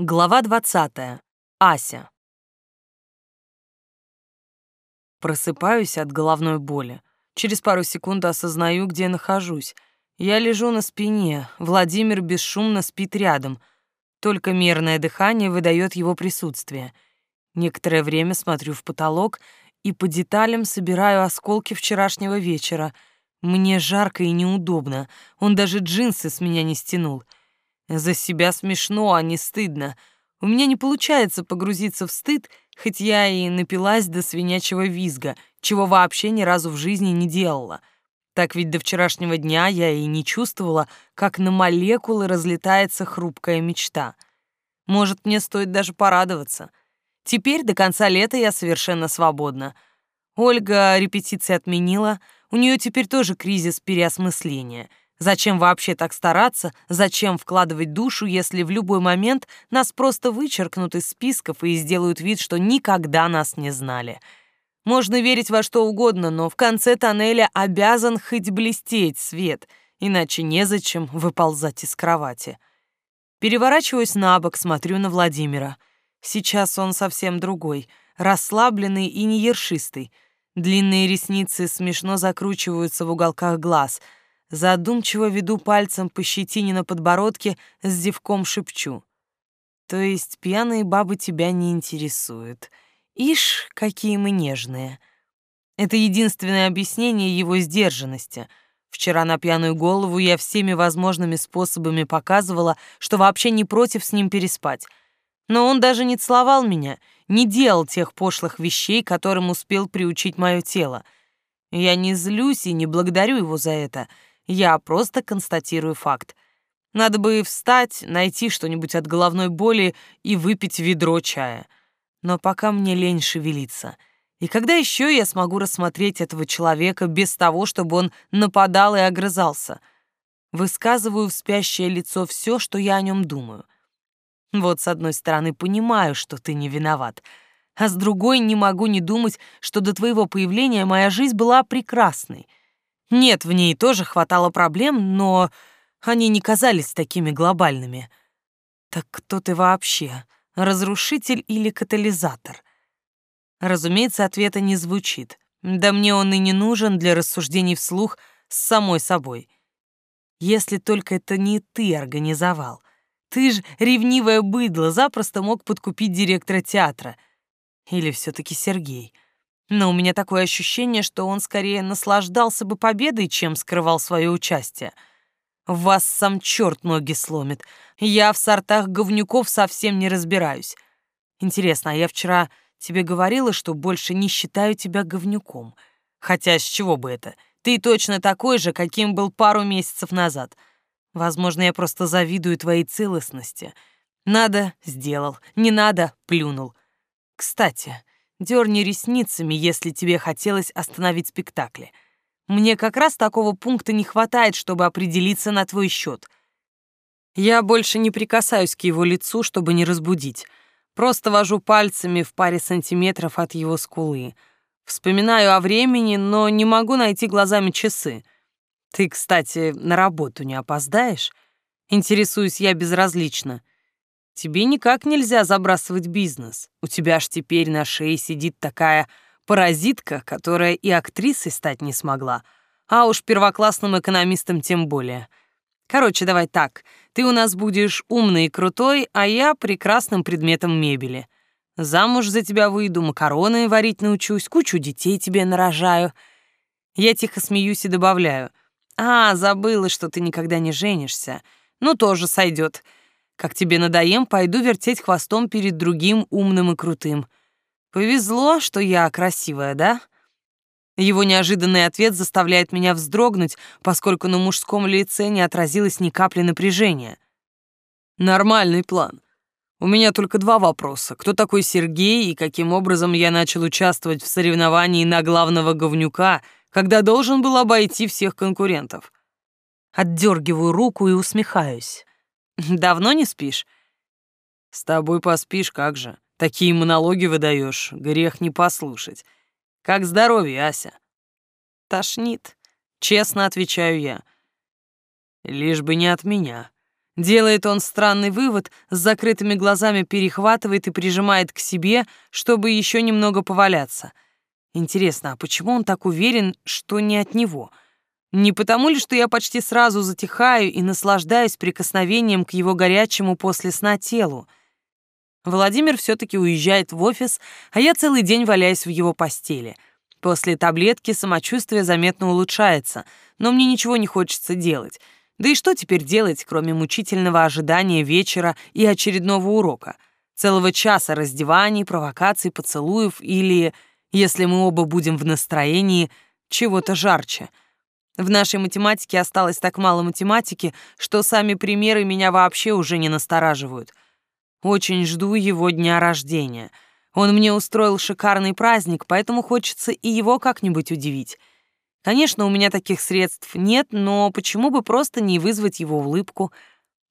Глава 20. Ася. Просыпаюсь от головной боли. Через пару секунд осознаю, где нахожусь. Я лежу на спине, Владимир бесшумно спит рядом. Только мерное дыхание выдает его присутствие. Некоторое время смотрю в потолок и по деталям собираю осколки вчерашнего вечера. Мне жарко и неудобно. Он даже джинсы с меня не стянул — за себя смешно, а не стыдно. У меня не получается погрузиться в стыд, хоть я и напилась до свинячьего визга, чего вообще ни разу в жизни не делала. Так ведь до вчерашнего дня я и не чувствовала, как на молекулы разлетается хрупкая мечта. Может, мне стоит даже порадоваться. Теперь до конца лета я совершенно свободна. Ольга репетиции отменила, у нее теперь тоже кризис переосмысления — Зачем вообще так стараться? Зачем вкладывать душу, если в любой момент нас просто вычеркнут из списков и сделают вид, что никогда нас не знали? Можно верить во что угодно, но в конце тоннеля обязан хоть блестеть свет, иначе незачем выползать из кровати. Переворачиваюсь на бок, смотрю на Владимира. Сейчас он совсем другой, расслабленный и неершистый. Длинные ресницы смешно закручиваются в уголках глаз — Задумчиво веду пальцем по щетине на подбородке, с зевком шепчу. То есть пьяные бабы тебя не интересуют. Ишь, какие мы нежные. Это единственное объяснение его сдержанности. Вчера на пьяную голову я всеми возможными способами показывала, что вообще не против с ним переспать. Но он даже не целовал меня, не делал тех пошлых вещей, которым успел приучить мое тело. Я не злюсь и не благодарю его за это — я просто констатирую факт. Надо бы встать, найти что-нибудь от головной боли и выпить ведро чая. Но пока мне лень шевелиться. И когда еще я смогу рассмотреть этого человека без того, чтобы он нападал и огрызался? Высказываю в спящее лицо все, что я о нем думаю. Вот с одной стороны понимаю, что ты не виноват, а с другой не могу не думать, что до твоего появления моя жизнь была прекрасной — нет, в ней тоже хватало проблем, но они не казались такими глобальными. Так кто ты вообще? Разрушитель или катализатор? Разумеется, ответа не звучит. Да мне он и не нужен для рассуждений вслух с самой собой. Если только это не ты организовал. Ты ж ревнивое быдло запросто мог подкупить директора театра. Или все таки Сергей — но у меня такое ощущение, что он скорее наслаждался бы победой, чем скрывал свое участие. Вас сам черт ноги сломит. Я в сортах говнюков совсем не разбираюсь. Интересно, а я вчера тебе говорила, что больше не считаю тебя говнюком. Хотя с чего бы это? Ты точно такой же, каким был пару месяцев назад. Возможно, я просто завидую твоей целостности. Надо — сделал, не надо — плюнул. Кстати, Дерни ресницами, если тебе хотелось остановить спектакли. Мне как раз такого пункта не хватает, чтобы определиться на твой счет. Я больше не прикасаюсь к его лицу, чтобы не разбудить. Просто вожу пальцами в паре сантиметров от его скулы. Вспоминаю о времени, но не могу найти глазами часы. Ты, кстати, на работу не опоздаешь? Интересуюсь я безразлично. Тебе никак нельзя забрасывать бизнес. У тебя ж теперь на шее сидит такая паразитка, которая и актрисой стать не смогла, а уж первоклассным экономистом тем более. Короче, давай так. Ты у нас будешь умный и крутой, а я прекрасным предметом мебели. Замуж за тебя выйду, макароны варить научусь, кучу детей тебе нарожаю. Я тихо смеюсь и добавляю. А, забыла, что ты никогда не женишься. Ну, тоже сойдет. Как тебе надоем, пойду вертеть хвостом перед другим умным и крутым. Повезло, что я красивая, да? Его неожиданный ответ заставляет меня вздрогнуть, поскольку на мужском лице не отразилось ни капли напряжения. Нормальный план. У меня только два вопроса. Кто такой Сергей и каким образом я начал участвовать в соревновании на главного говнюка, когда должен был обойти всех конкурентов? Отдергиваю руку и усмехаюсь. Давно не спишь? С тобой поспишь, как же. Такие монологи выдаешь, грех не послушать. Как здоровье, Ася? Тошнит. Честно отвечаю я. Лишь бы не от меня. Делает он странный вывод, с закрытыми глазами перехватывает и прижимает к себе, чтобы еще немного поваляться. Интересно, а почему он так уверен, что не от него? Не потому ли, что я почти сразу затихаю и наслаждаюсь прикосновением к его горячему после сна телу? Владимир все-таки уезжает в офис, а я целый день валяюсь в его постели. После таблетки самочувствие заметно улучшается, но мне ничего не хочется делать — да и что теперь делать, кроме мучительного ожидания вечера и очередного урока? Целого часа раздеваний, провокаций, поцелуев или, если мы оба будем в настроении, чего-то жарче. В нашей математике осталось так мало математики, что сами примеры меня вообще уже не настораживают. Очень жду его дня рождения. Он мне устроил шикарный праздник, поэтому хочется и его как-нибудь удивить. Конечно, у меня таких средств нет, но почему бы просто не вызвать его улыбку?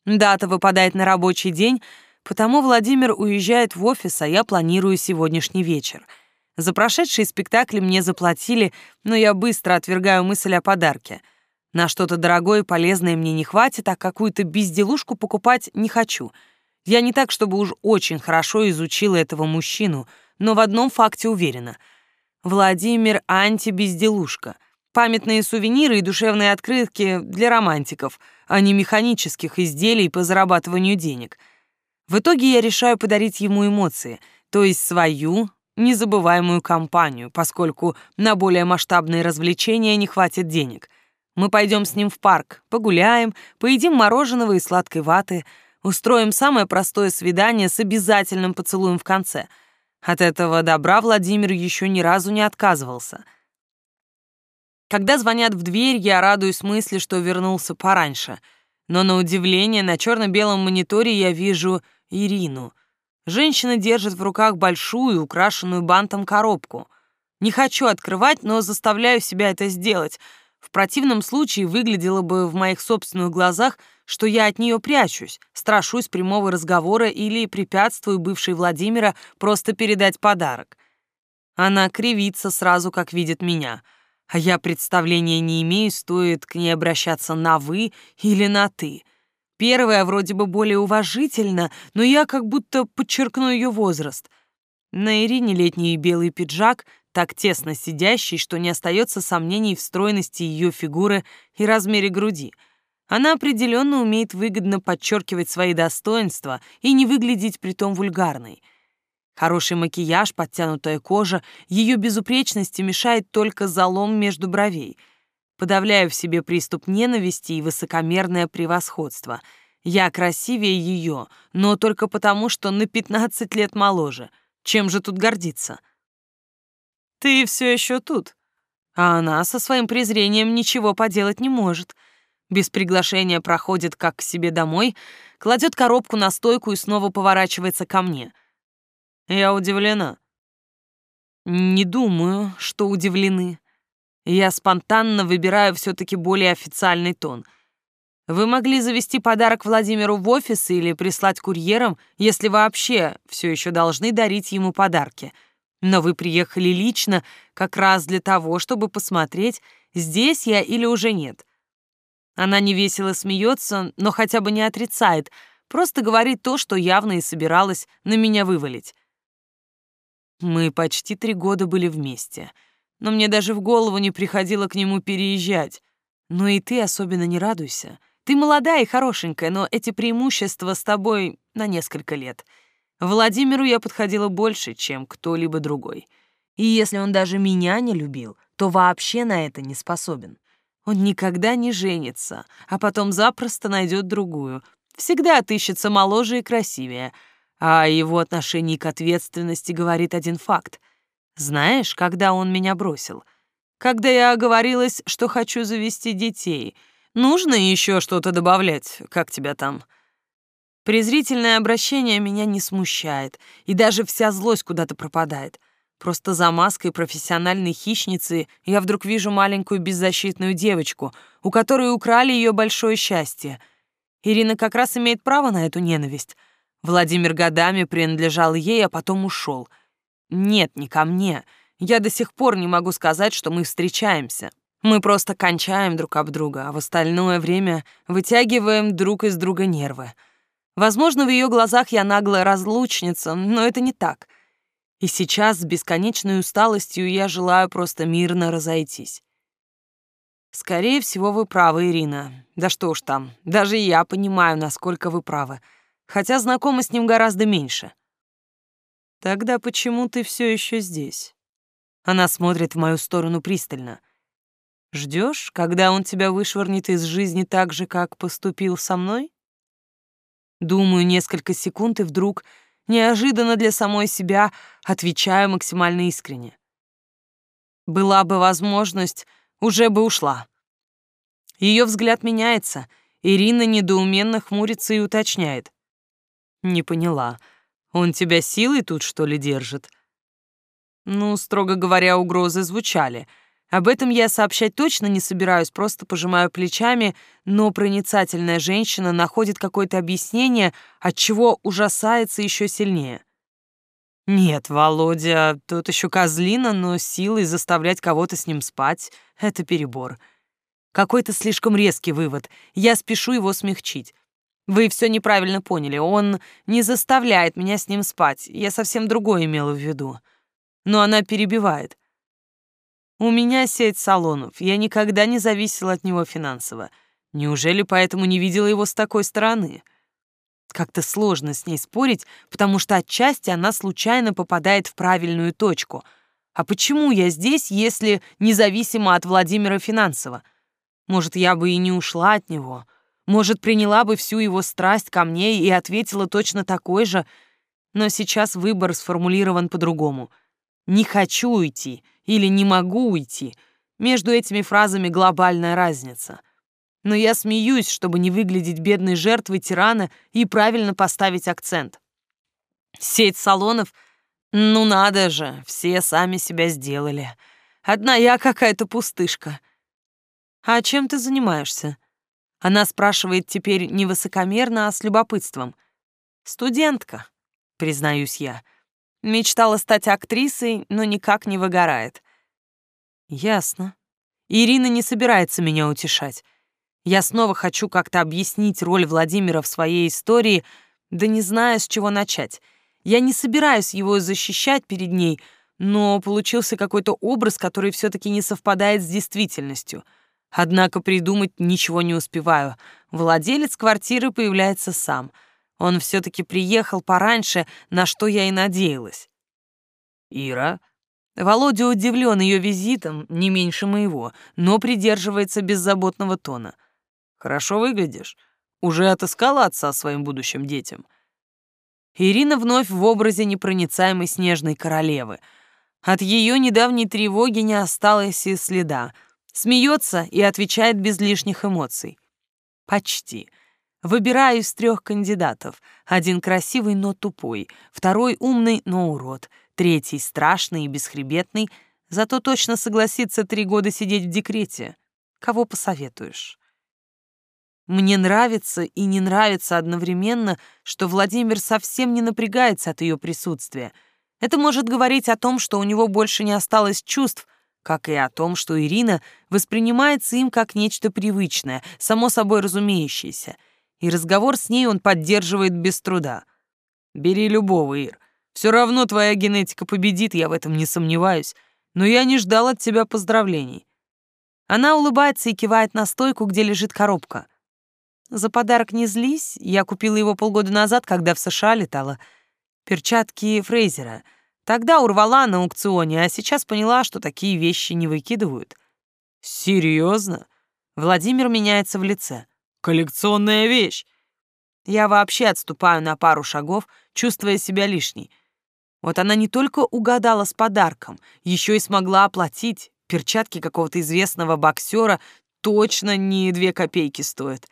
Дата выпадает на рабочий день, потому Владимир уезжает в офис, а я планирую сегодняшний вечер. За прошедшие спектакли мне заплатили, но я быстро отвергаю мысль о подарке. На что-то дорогое и полезное мне не хватит, а какую-то безделушку покупать не хочу. Я не так, чтобы уж очень хорошо изучила этого мужчину, но в одном факте уверена. Владимир антибезделушка — Памятные сувениры и душевные открытки для романтиков, а не механических изделий по зарабатыванию денег. В итоге я решаю подарить ему эмоции, то есть свою незабываемую компанию, поскольку на более масштабные развлечения не хватит денег. Мы пойдем с ним в парк, погуляем, поедим мороженого и сладкой ваты, устроим самое простое свидание с обязательным поцелуем в конце. От этого добра Владимир еще ни разу не отказывался — когда звонят в дверь, я радуюсь мысли, что вернулся пораньше. Но на удивление на черно-белом мониторе я вижу Ирину. Женщина держит в руках большую, украшенную бантом коробку. Не хочу открывать, но заставляю себя это сделать. В противном случае выглядело бы в моих собственных глазах, что я от нее прячусь, страшусь прямого разговора или препятствую бывшей Владимира просто передать подарок. Она кривится сразу, как видит меня — а я представления не имею, стоит к ней обращаться на «вы» или на «ты». Первая вроде бы более уважительно, но я как будто подчеркну ее возраст. На Ирине летний белый пиджак, так тесно сидящий, что не остается сомнений в стройности ее фигуры и размере груди. Она определенно умеет выгодно подчеркивать свои достоинства и не выглядеть притом вульгарной — Хороший макияж, подтянутая кожа, ее безупречности мешает только залом между бровей. Подавляю в себе приступ ненависти и высокомерное превосходство. Я красивее ее, но только потому, что на 15 лет моложе. Чем же тут гордиться? Ты все еще тут. А она со своим презрением ничего поделать не может. Без приглашения проходит как к себе домой, кладет коробку на стойку и снова поворачивается ко мне — я удивлена. Не думаю, что удивлены. Я спонтанно выбираю все-таки более официальный тон. Вы могли завести подарок Владимиру в офис или прислать курьером, если вообще все еще должны дарить ему подарки. Но вы приехали лично как раз для того, чтобы посмотреть, здесь я или уже нет. Она невесело смеется, но хотя бы не отрицает, просто говорит то, что явно и собиралась на меня вывалить. Мы почти три года были вместе, но мне даже в голову не приходило к нему переезжать. Но и ты особенно не радуйся. Ты молодая и хорошенькая, но эти преимущества с тобой на несколько лет. Владимиру я подходила больше, чем кто-либо другой. И если он даже меня не любил, то вообще на это не способен. Он никогда не женится, а потом запросто найдет другую. Всегда отыщется моложе и красивее — а о его отношении к ответственности говорит один факт. Знаешь, когда он меня бросил? Когда я оговорилась, что хочу завести детей. Нужно еще что-то добавлять, как тебя там? Презрительное обращение меня не смущает, и даже вся злость куда-то пропадает. Просто за маской профессиональной хищницы я вдруг вижу маленькую беззащитную девочку, у которой украли ее большое счастье. Ирина как раз имеет право на эту ненависть. Владимир годами принадлежал ей, а потом ушел. Нет, не ко мне. Я до сих пор не могу сказать, что мы встречаемся. Мы просто кончаем друг об друга, а в остальное время вытягиваем друг из друга нервы. Возможно, в ее глазах я наглая разлучница, но это не так. И сейчас с бесконечной усталостью я желаю просто мирно разойтись. Скорее всего, вы правы, Ирина. Да что уж там, даже я понимаю, насколько вы правы. Хотя знакома с ним гораздо меньше. Тогда почему ты все еще здесь? Она смотрит в мою сторону пристально. Ждешь, когда он тебя вышвырнет из жизни так же, как поступил со мной? Думаю несколько секунд и вдруг, неожиданно для самой себя, отвечаю максимально искренне. Была бы возможность, уже бы ушла. Ее взгляд меняется. Ирина недоуменно хмурится и уточняет. Не поняла. Он тебя силой тут, что ли, держит? Ну, строго говоря, угрозы звучали. Об этом я сообщать точно не собираюсь, просто пожимаю плечами, но проницательная женщина находит какое-то объяснение, от чего ужасается еще сильнее. Нет, Володя, тут еще козлина, но силой заставлять кого-то с ним спать — это перебор. Какой-то слишком резкий вывод. Я спешу его смягчить. Вы все неправильно поняли. Он не заставляет меня с ним спать. Я совсем другое имела в виду. Но она перебивает. У меня сеть салонов. Я никогда не зависела от него финансово. Неужели поэтому не видела его с такой стороны? Как-то сложно с ней спорить, потому что отчасти она случайно попадает в правильную точку. А почему я здесь, если независимо от Владимира Финансова? Может, я бы и не ушла от него. Может, приняла бы всю его страсть ко мне и ответила точно такой же. Но сейчас выбор сформулирован по-другому. «Не хочу уйти» или «не могу уйти». Между этими фразами глобальная разница но я смеюсь, чтобы не выглядеть бедной жертвой тирана и правильно поставить акцент. Сеть салонов? Ну надо же, все сами себя сделали. Одна я какая-то пустышка. А чем ты занимаешься? Она спрашивает теперь не высокомерно, а с любопытством. Студентка, признаюсь я. Мечтала стать актрисой, но никак не выгорает. Ясно. Ирина не собирается меня утешать. Я снова хочу как-то объяснить роль Владимира в своей истории, да не знаю, с чего начать. Я не собираюсь его защищать перед ней, но получился какой-то образ, который все таки не совпадает с действительностью. Однако придумать ничего не успеваю. Владелец квартиры появляется сам. Он все таки приехал пораньше, на что я и надеялась. «Ира?» Володя удивлен ее визитом, не меньше моего, но придерживается беззаботного тона — Хорошо выглядишь. Уже отыскала отца своим будущим детям. Ирина вновь в образе непроницаемой снежной королевы. От ее недавней тревоги не осталось и следа. Смеется и отвечает без лишних эмоций. Почти. Выбираю из трех кандидатов. Один красивый, но тупой. Второй умный, но урод. Третий страшный и бесхребетный. Зато точно согласится три года сидеть в декрете. Кого посоветуешь? Мне нравится и не нравится одновременно, что Владимир совсем не напрягается от ее присутствия. Это может говорить о том, что у него больше не осталось чувств, как и о том, что Ирина воспринимается им как нечто привычное, само собой разумеющееся. И разговор с ней он поддерживает без труда. «Бери любого, Ир. Все равно твоя генетика победит, я в этом не сомневаюсь. Но я не ждал от тебя поздравлений». Она улыбается и кивает на стойку, где лежит коробка — за подарок не злись, я купила его полгода назад, когда в США летала. Перчатки Фрейзера. Тогда урвала на аукционе, а сейчас поняла, что такие вещи не выкидывают. Серьезно? Владимир меняется в лице. Коллекционная вещь. Я вообще отступаю на пару шагов, чувствуя себя лишней. Вот она не только угадала с подарком, еще и смогла оплатить. Перчатки какого-то известного боксера точно не две копейки стоят.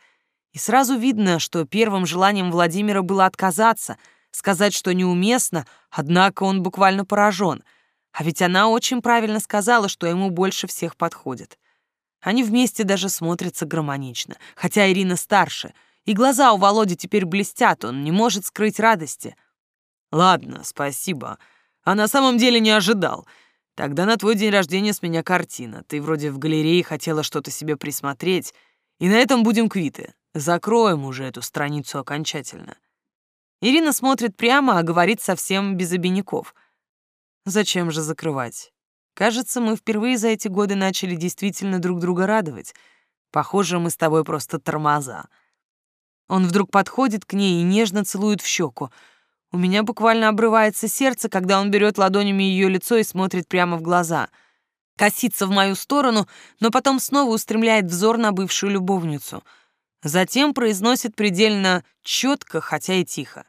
И сразу видно, что первым желанием Владимира было отказаться, сказать, что неуместно, однако он буквально поражен. А ведь она очень правильно сказала, что ему больше всех подходит. Они вместе даже смотрятся гармонично, хотя Ирина старше, и глаза у Володи теперь блестят, он не может скрыть радости. «Ладно, спасибо. А на самом деле не ожидал. Тогда на твой день рождения с меня картина. Ты вроде в галерее хотела что-то себе присмотреть, и на этом будем квиты. Закроем уже эту страницу окончательно. Ирина смотрит прямо, а говорит совсем без обиняков. Зачем же закрывать? Кажется, мы впервые за эти годы начали действительно друг друга радовать. Похоже, мы с тобой просто тормоза. Он вдруг подходит к ней и нежно целует в щеку. У меня буквально обрывается сердце, когда он берет ладонями ее лицо и смотрит прямо в глаза. Косится в мою сторону, но потом снова устремляет взор на бывшую любовницу — Затем произносит предельно четко, хотя и тихо.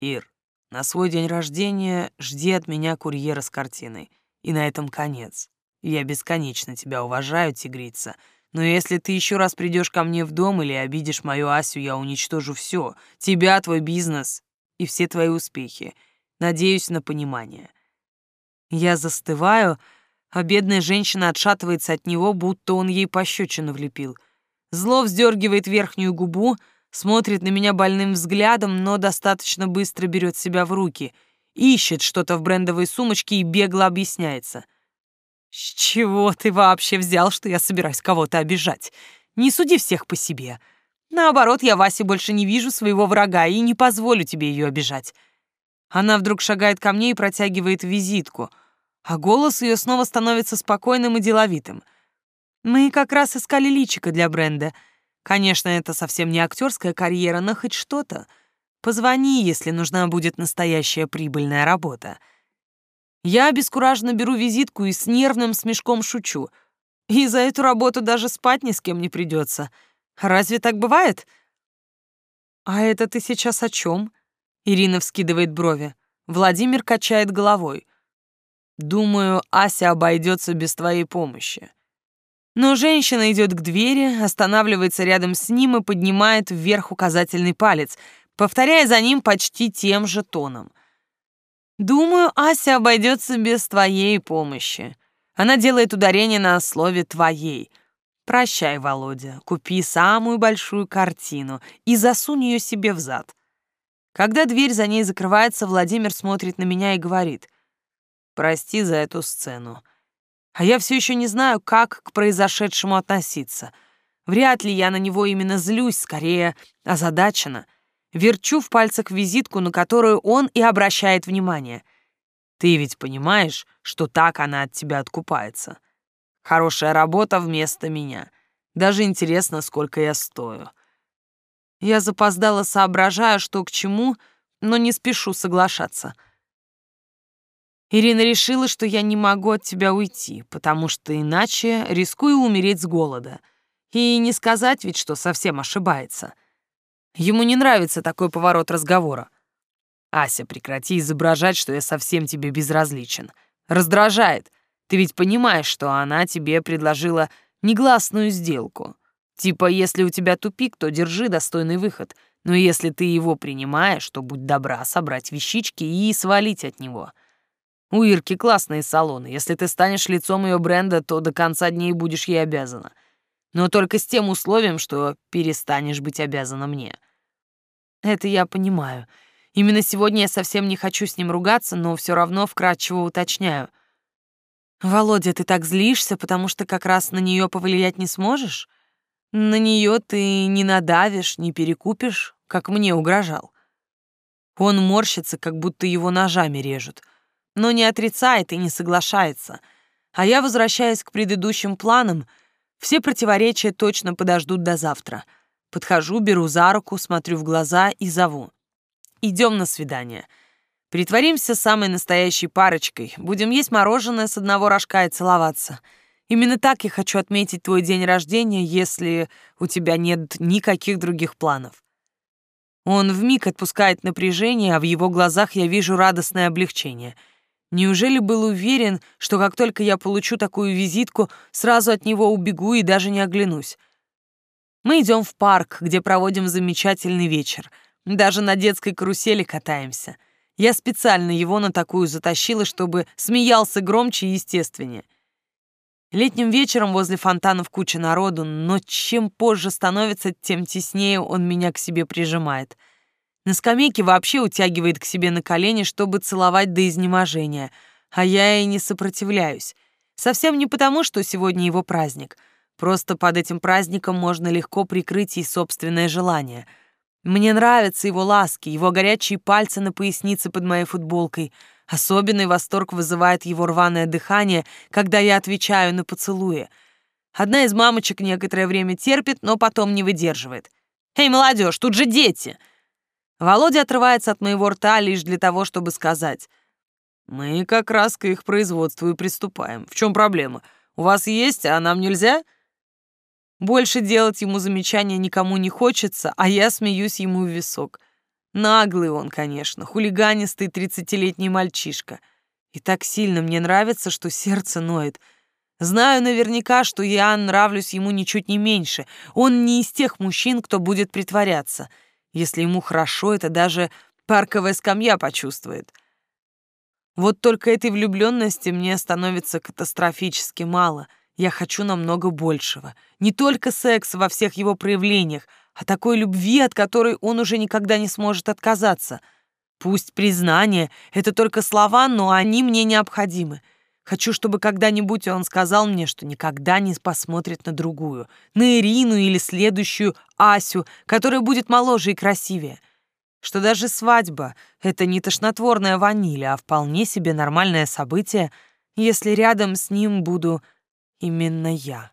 «Ир, на свой день рождения жди от меня курьера с картиной. И на этом конец. Я бесконечно тебя уважаю, тигрица, но если ты еще раз придешь ко мне в дом или обидишь мою Асю, я уничтожу все. Тебя, твой бизнес и все твои успехи. Надеюсь на понимание». Я застываю, а бедная женщина отшатывается от него, будто он ей пощечину влепил — Зло вздергивает верхнюю губу, смотрит на меня больным взглядом, но достаточно быстро берет себя в руки, ищет что-то в брендовой сумочке и бегло объясняется. «С чего ты вообще взял, что я собираюсь кого-то обижать? Не суди всех по себе. Наоборот, я Васе больше не вижу своего врага и не позволю тебе ее обижать». Она вдруг шагает ко мне и протягивает визитку, а голос ее снова становится спокойным и деловитым — мы как раз искали личико для бренда. Конечно, это совсем не актерская карьера, но хоть что-то. Позвони, если нужна будет настоящая прибыльная работа. Я обескураженно беру визитку и с нервным смешком шучу. И за эту работу даже спать ни с кем не придется. Разве так бывает? А это ты сейчас о чем? Ирина вскидывает брови. Владимир качает головой. Думаю, Ася обойдется без твоей помощи. Но женщина идет к двери, останавливается рядом с ним и поднимает вверх указательный палец, повторяя за ним почти тем же тоном. «Думаю, Ася обойдется без твоей помощи». Она делает ударение на слове «твоей». «Прощай, Володя, купи самую большую картину и засунь ее себе в зад». Когда дверь за ней закрывается, Владимир смотрит на меня и говорит «Прости за эту сцену. А я все еще не знаю, как к произошедшему относиться. Вряд ли я на него именно злюсь, скорее озадачена. Верчу в пальцах визитку, на которую он и обращает внимание. Ты ведь понимаешь, что так она от тебя откупается. Хорошая работа вместо меня. Даже интересно, сколько я стою. Я запоздала, соображая, что к чему, но не спешу соглашаться — Ирина решила, что я не могу от тебя уйти, потому что иначе рискую умереть с голода. И не сказать ведь, что совсем ошибается. Ему не нравится такой поворот разговора. Ася, прекрати изображать, что я совсем тебе безразличен. Раздражает. Ты ведь понимаешь, что она тебе предложила негласную сделку. Типа, если у тебя тупик, то держи достойный выход. Но если ты его принимаешь, то будь добра собрать вещички и свалить от него. У Ирки классные салоны. Если ты станешь лицом ее бренда, то до конца дней будешь ей обязана. Но только с тем условием, что перестанешь быть обязана мне. Это я понимаю. Именно сегодня я совсем не хочу с ним ругаться, но все равно вкратчиво уточняю. Володя, ты так злишься, потому что как раз на нее повлиять не сможешь? На нее ты не надавишь, не перекупишь, как мне угрожал. Он морщится, как будто его ножами режут — но не отрицает и не соглашается. А я возвращаюсь к предыдущим планам. Все противоречия точно подождут до завтра. Подхожу, беру за руку, смотрю в глаза и зову. Идем на свидание. Притворимся самой настоящей парочкой. Будем есть мороженое с одного рожка и целоваться. Именно так я хочу отметить твой день рождения, если у тебя нет никаких других планов. Он вмиг отпускает напряжение, а в его глазах я вижу радостное облегчение — Неужели был уверен, что как только я получу такую визитку, сразу от него убегу и даже не оглянусь? Мы идем в парк, где проводим замечательный вечер. Даже на детской карусели катаемся. Я специально его на такую затащила, чтобы смеялся громче и естественнее. Летним вечером возле фонтанов куча народу, но чем позже становится, тем теснее он меня к себе прижимает — на скамейке вообще утягивает к себе на колени, чтобы целовать до изнеможения. а я и не сопротивляюсь. Совсем не потому, что сегодня его праздник. Просто под этим праздником можно легко прикрыть и собственное желание. Мне нравятся его ласки, его горячие пальцы на пояснице под моей футболкой. Особенный восторг вызывает его рваное дыхание, когда я отвечаю на поцелуи. Одна из мамочек некоторое время терпит, но потом не выдерживает. «Эй, молодежь, тут же дети!» Володя отрывается от моего рта лишь для того, чтобы сказать. «Мы как раз к их производству и приступаем. В чем проблема? У вас есть, а нам нельзя?» Больше делать ему замечания никому не хочется, а я смеюсь ему в висок. Наглый он, конечно, хулиганистый тридцатилетний мальчишка. И так сильно мне нравится, что сердце ноет. Знаю наверняка, что я нравлюсь ему ничуть не меньше. Он не из тех мужчин, кто будет притворяться. Если ему хорошо, это даже парковая скамья почувствует. Вот только этой влюбленности мне становится катастрофически мало — я хочу намного большего. Не только секс во всех его проявлениях, а такой любви, от которой он уже никогда не сможет отказаться. Пусть признание — это только слова, но они мне необходимы. Хочу, чтобы когда-нибудь он сказал мне, что никогда не посмотрит на другую, на Ирину или следующую Асю, которая будет моложе и красивее. Что даже свадьба — это не тошнотворная ваниль, а вполне себе нормальное событие, если рядом с ним буду Именно я.